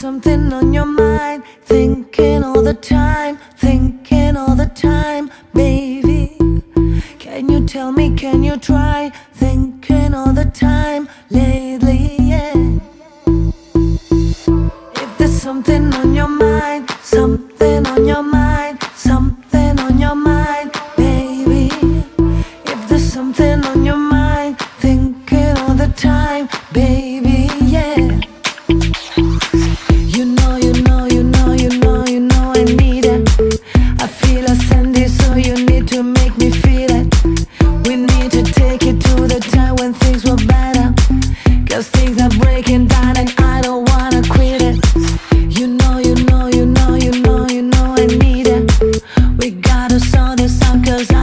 something on your mind, thinking all the time, thinking all the time, baby. Can you tell me, can you try, thinking all the time, lately, yeah. If there's something on your mind, something on your mind, something on your mind, baby. If there's something on your mind, thinking all the time, baby, cause I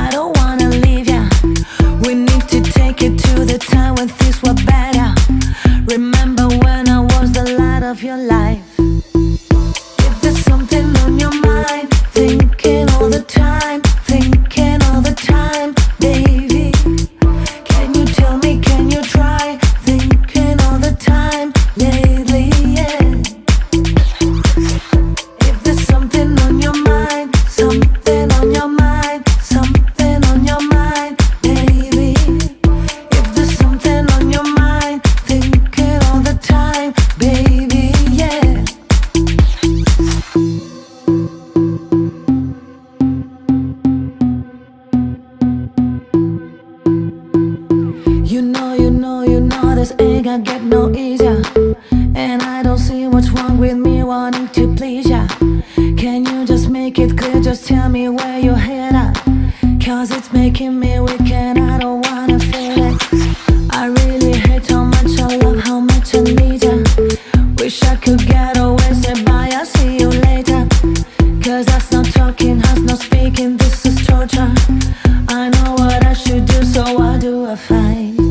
this ain't gonna get no easier. And I don't see what's wrong with me wanting to please ya. Can you just make it clear? Just tell me where you're headed. Cause it's making me weak and I don't wanna feel it. I really hate how much I love, how much I need ya. Wish I could get away, say bye, I'll see you later. Cause that's not talking, that's not speaking, this is torture. I know what I should do, so why do I fight?